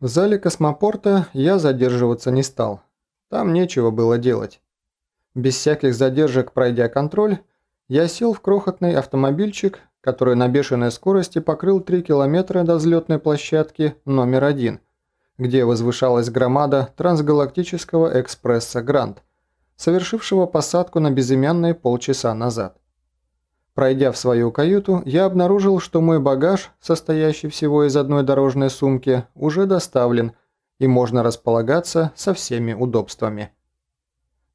В зале космопорта я задерживаться не стал. Там нечего было делать. Без всяких задержек пройдя контроль, я сел в крохотный автомобильчик, который на бешеной скорости покрыл 3 километра до взлетной площадки номер один, где возвышалась громада трансгалактического экспресса «Грант», совершившего посадку на безымянной полчаса назад. Пройдя в свою каюту, я обнаружил, что мой багаж, состоящий всего из одной дорожной сумки, уже доставлен, и можно располагаться со всеми удобствами.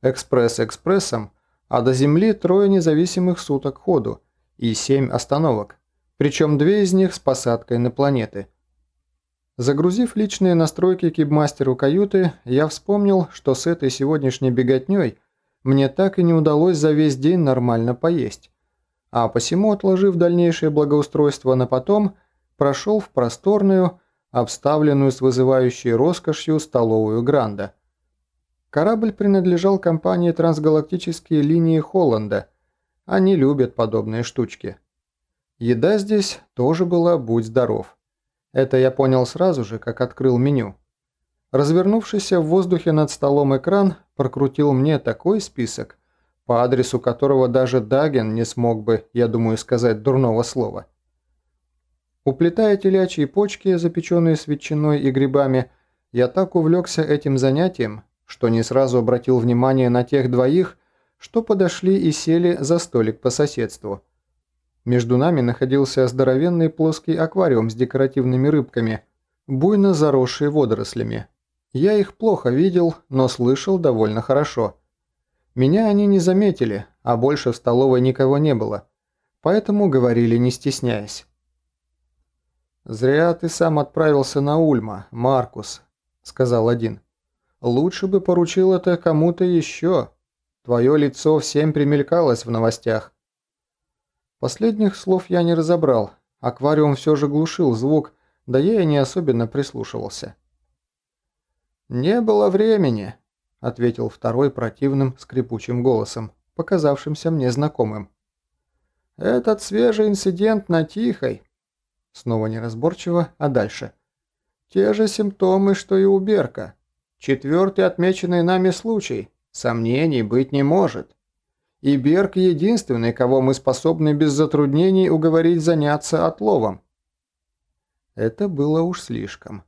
Экспресс экспрессом, а до Земли трое независимых суток ходу и семь остановок, причем две из них с посадкой на планеты. Загрузив личные настройки кибмастеру каюты, я вспомнил, что с этой сегодняшней беготней мне так и не удалось за весь день нормально поесть а посему, отложив дальнейшее благоустройство на потом, прошел в просторную, обставленную с вызывающей роскошью столовую Гранда. Корабль принадлежал компании «Трансгалактические линии Холланда». Они любят подобные штучки. Еда здесь тоже была «Будь здоров». Это я понял сразу же, как открыл меню. Развернувшийся в воздухе над столом экран прокрутил мне такой список, по адресу которого даже Даген не смог бы, я думаю, сказать дурного слова. Уплетая телячьи почки, запеченные с ветчиной и грибами, я так увлекся этим занятием, что не сразу обратил внимание на тех двоих, что подошли и сели за столик по соседству. Между нами находился здоровенный плоский аквариум с декоративными рыбками, буйно заросший водорослями. Я их плохо видел, но слышал довольно хорошо – меня они не заметили, а больше в столовой никого не было, поэтому говорили не стесняясь. «Зря ты сам отправился на Ульма, Маркус», — сказал один. «Лучше бы поручил это кому-то еще. Твое лицо всем примелькалось в новостях». Последних слов я не разобрал, аквариум все же глушил звук, да я и не особенно прислушивался. «Не было времени», ответил второй противным скрипучим голосом, показавшимся мне знакомым. «Этот свежий инцидент на Тихой». Снова неразборчиво, а дальше. «Те же симптомы, что и у Берка. Четвертый отмеченный нами случай. Сомнений быть не может. И Берг единственный, кого мы способны без затруднений уговорить заняться отловом». Это было уж слишком.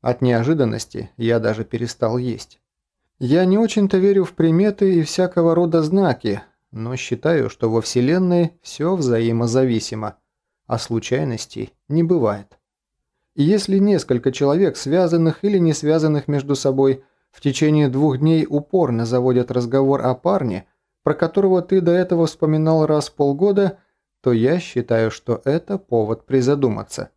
От неожиданности я даже перестал есть. Я не очень-то верю в приметы и всякого рода знаки, но считаю, что во Вселенной все взаимозависимо, а случайностей не бывает. И если несколько человек, связанных или не связанных между собой, в течение двух дней упорно заводят разговор о парне, про которого ты до этого вспоминал раз в полгода, то я считаю, что это повод призадуматься.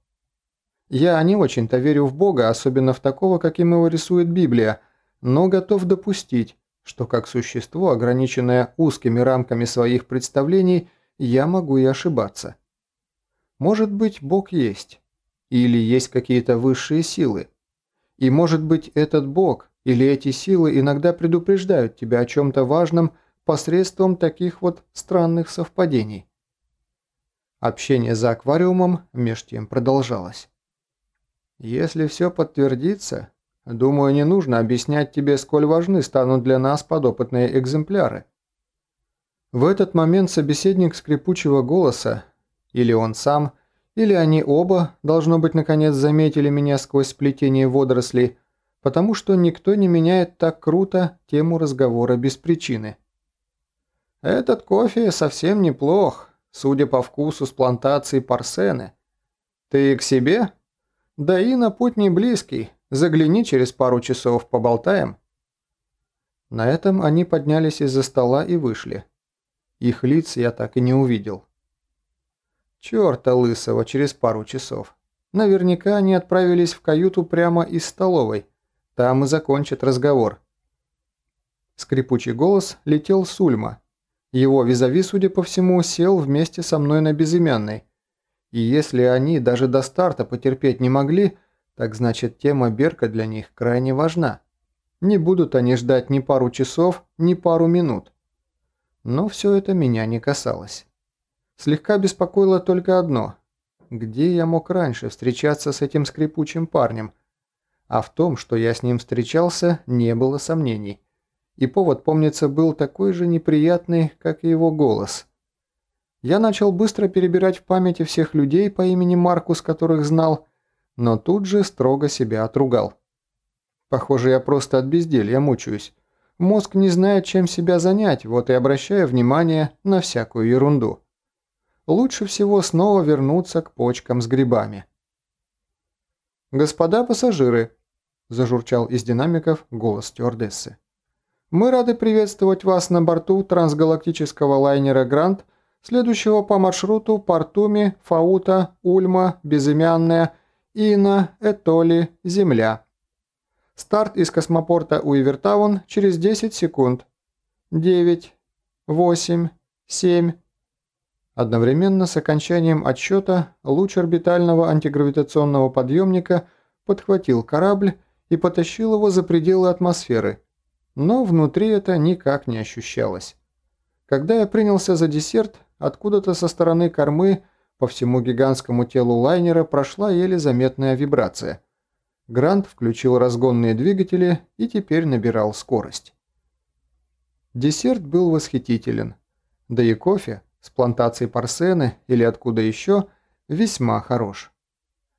Я не очень-то верю в Бога, особенно в такого, каким его рисует Библия – но готов допустить, что как существо, ограниченное узкими рамками своих представлений, я могу и ошибаться. Может быть, Бог есть, или есть какие-то высшие силы. И может быть, этот Бог или эти силы иногда предупреждают тебя о чем-то важном посредством таких вот странных совпадений. Общение за аквариумом меж тем продолжалось. Если все подтвердится, Думаю, не нужно объяснять тебе, сколь важны станут для нас подопытные экземпляры. В этот момент собеседник скрипучего голоса, или он сам, или они оба, должно быть, наконец заметили меня сквозь сплетение водорослей, потому что никто не меняет так круто тему разговора без причины. «Этот кофе совсем неплох, судя по вкусу с плантации парсены. Ты к себе? Да и на путь не близкий, Загляни через пару часов, поболтаем». На этом они поднялись из-за стола и вышли. Их лиц я так и не увидел. Чёрта лысого через пару часов. Наверняка они отправились в каюту прямо из столовой. Там и закончат разговор. Скрипучий голос летел с Ульма. Его визави, судя по всему, сел вместе со мной на безымянной. И если они даже до старта потерпеть не могли, так значит, тема Берка для них крайне важна. Не будут они ждать ни пару часов, ни пару минут. Но все это меня не касалось. Слегка беспокоило только одно. Где я мог раньше встречаться с этим скрипучим парнем? А в том, что я с ним встречался, не было сомнений. И повод, помнится, был такой же неприятный, как и его голос. Я начал быстро перебирать в памяти всех людей по имени Маркус, которых знал, но тут же строго себя отругал. Похоже, я просто от безделья мучаюсь. Мозг не знает, чем себя занять, вот и обращаю внимание на всякую ерунду. Лучше всего снова вернуться к почкам с грибами. «Господа пассажиры», – зажурчал из динамиков голос стюардессы. «Мы рады приветствовать вас на борту трансгалактического лайнера «Грант», следующего по маршруту Портуми, Фаута, Ульма, Безымянная, Ина, Этоли, Земля. Старт из космопорта Уивертаун через 10 секунд. 9, 8, 7. Одновременно с окончанием отсчета луч орбитального антигравитационного подъемника подхватил корабль и потащил его за пределы атмосферы, но внутри это никак не ощущалось. Когда я принялся за десерт, откуда-то со стороны кормы по всему гигантскому телу лайнера прошла еле заметная вибрация – Грант включил разгонные двигатели и теперь набирал скорость. Десерт был восхитителен. Да и кофе с плантацией парсены или откуда еще весьма хорош.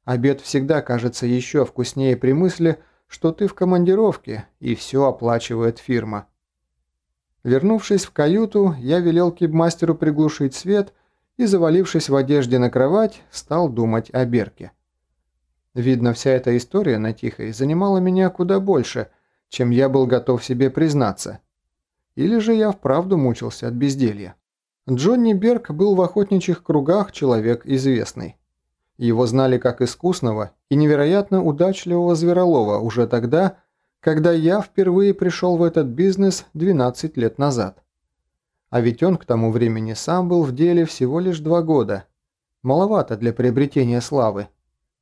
Обед всегда кажется еще вкуснее при мысли, что ты в командировке и все оплачивает фирма. Вернувшись в каюту, я велел кибмастеру приглушить свет и, завалившись в одежде на кровать, стал думать о Берке. Видно, вся эта история на Тихой занимала меня куда больше, чем я был готов себе признаться. Или же я вправду мучился от безделья. Джонни Берг был в охотничьих кругах человек известный. Его знали как искусного и невероятно удачливого зверолова уже тогда, когда я впервые пришел в этот бизнес 12 лет назад. А ведь он к тому времени сам был в деле всего лишь два года. Маловато для приобретения славы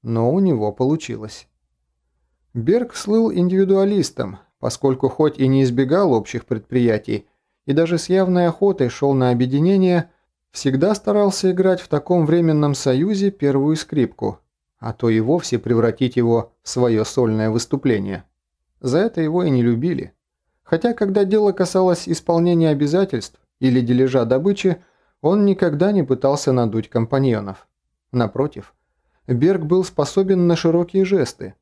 но у него получилось. Берг слыл индивидуалистом, поскольку хоть и не избегал общих предприятий, и даже с явной охотой шел на объединение, всегда старался играть в таком временном союзе первую скрипку, а то и вовсе превратить его в свое сольное выступление. За это его и не любили. Хотя, когда дело касалось исполнения обязательств или дележа добычи, он никогда не пытался надуть компаньонов. Напротив – Берг был способен на широкие жесты.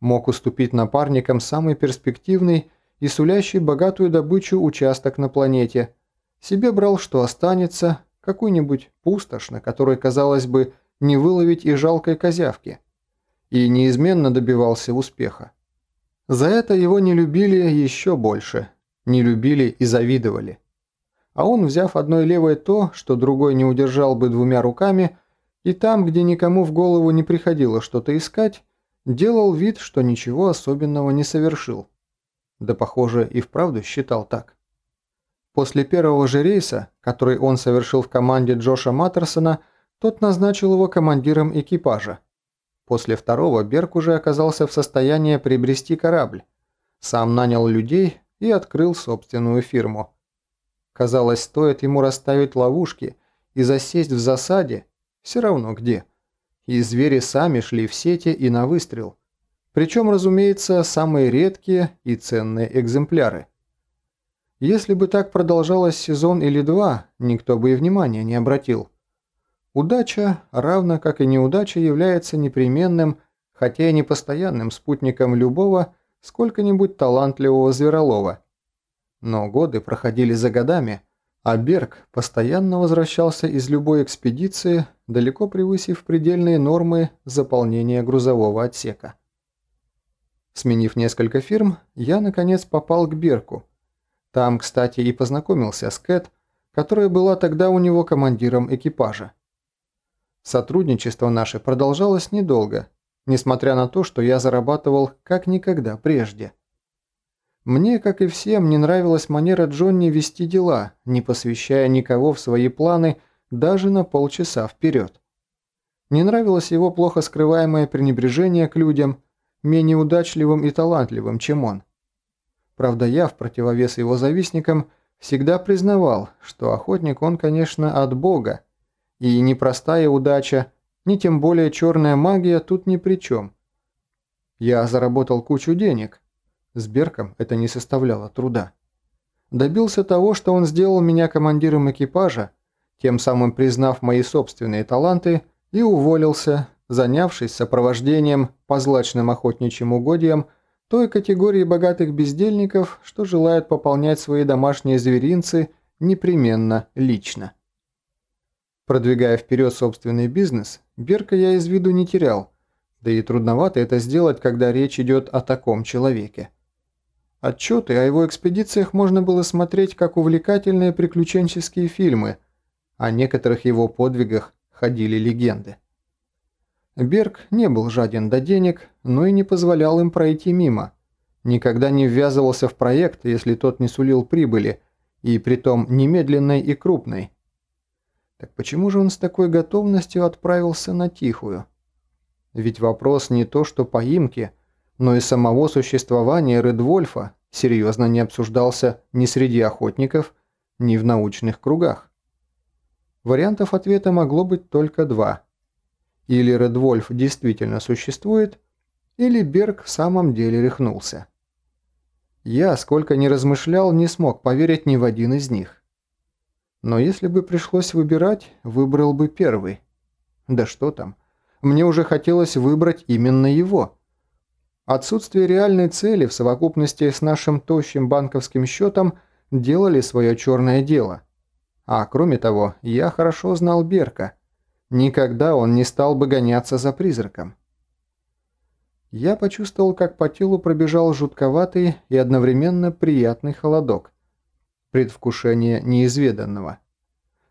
Мог уступить напарникам самый перспективный и сулящий богатую добычу участок на планете. Себе брал, что останется, какую-нибудь пустошь, на которой, казалось бы, не выловить и жалкой козявки. И неизменно добивался успеха. За это его не любили еще больше. Не любили и завидовали. А он, взяв одной левой то, что другой не удержал бы двумя руками, и там, где никому в голову не приходило что-то искать, делал вид, что ничего особенного не совершил. Да, похоже, и вправду считал так. После первого же рейса, который он совершил в команде Джоша Маттерсона, тот назначил его командиром экипажа. После второго Берг уже оказался в состоянии приобрести корабль, сам нанял людей и открыл собственную фирму. Казалось, стоит ему расставить ловушки и засесть в засаде, все равно где. И звери сами шли в сети и на выстрел. Причем, разумеется, самые редкие и ценные экземпляры. Если бы так продолжалось сезон или два, никто бы и внимания не обратил. Удача, равно как и неудача, является непременным, хотя и непостоянным спутником любого сколько-нибудь талантливого зверолова. Но годы проходили за годами, а Берг постоянно возвращался из любой экспедиции, далеко превысив предельные нормы заполнения грузового отсека. Сменив несколько фирм, я наконец попал к Берку. Там, кстати, и познакомился с Кэт, которая была тогда у него командиром экипажа. Сотрудничество наше продолжалось недолго, несмотря на то, что я зарабатывал как никогда прежде – мне, как и всем, не нравилась манера Джонни вести дела, не посвящая никого в свои планы даже на полчаса вперед. Не нравилось его плохо скрываемое пренебрежение к людям, менее удачливым и талантливым, чем он. Правда, я, в противовес его завистникам, всегда признавал, что охотник он, конечно, от Бога, и ни простая удача, ни тем более черная магия тут ни при чем. Я заработал кучу денег. С Берком это не составляло труда. Добился того, что он сделал меня командиром экипажа, тем самым признав мои собственные таланты, и уволился, занявшись сопровождением по злачным охотничьим угодьям той категории богатых бездельников, что желают пополнять свои домашние зверинцы непременно лично. Продвигая вперед собственный бизнес, Берка я из виду не терял, да и трудновато это сделать, когда речь идет о таком человеке. Отчеты о его экспедициях можно было смотреть как увлекательные приключенческие фильмы, о некоторых его подвигах ходили легенды. Берг не был жаден до денег, но и не позволял им пройти мимо. Никогда не ввязывался в проект, если тот не сулил прибыли, и притом немедленной и крупной. Так почему же он с такой готовностью отправился на Тихую? Ведь вопрос не то что поимки, но и самого существования Редвольфа серьезно не обсуждался ни среди охотников, ни в научных кругах. Вариантов ответа могло быть только два – или Редвольф действительно существует, или Берг в самом деле рехнулся. Я, сколько ни размышлял, не смог поверить ни в один из них. Но если бы пришлось выбирать, выбрал бы первый. Да что там, мне уже хотелось выбрать именно его. Отсутствие реальной цели в совокупности с нашим тощим банковским счетом делали свое черное дело. А кроме того, я хорошо знал Берка – Никогда он не стал бы гоняться за призраком. Я почувствовал, как по телу пробежал жутковатый и одновременно приятный холодок. Предвкушение неизведанного.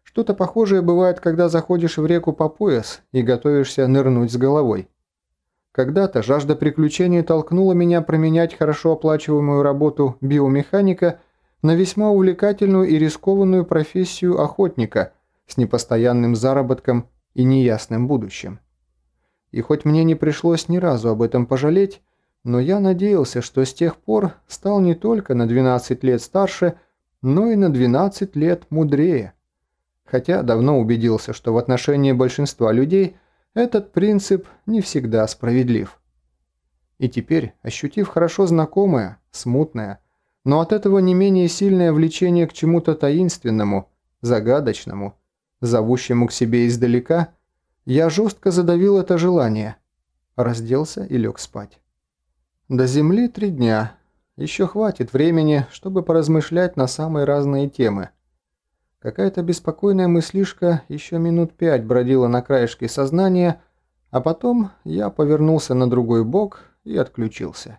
Что-то похожее бывает, когда заходишь в реку по пояс и готовишься нырнуть с головой. Когда-то жажда приключений толкнула меня променять хорошо оплачиваемую работу биомеханика на весьма увлекательную и рискованную профессию охотника с непостоянным заработком и неясным будущим. И хоть мне не пришлось ни разу об этом пожалеть, но я надеялся, что с тех пор стал не только на 12 лет старше, но и на 12 лет мудрее. Хотя давно убедился, что в отношении большинства людей этот принцип не всегда справедлив. И теперь, ощутив хорошо знакомое, смутное, но от этого не менее сильное влечение к чему-то таинственному, загадочному, зовущему к себе издалека, я жестко задавил это желание, разделся и лег спать. До земли три дня. Еще хватит времени, чтобы поразмышлять на самые разные темы. Какая-то беспокойная мыслишка еще минут пять бродила на краешке сознания, а потом я повернулся на другой бок и отключился.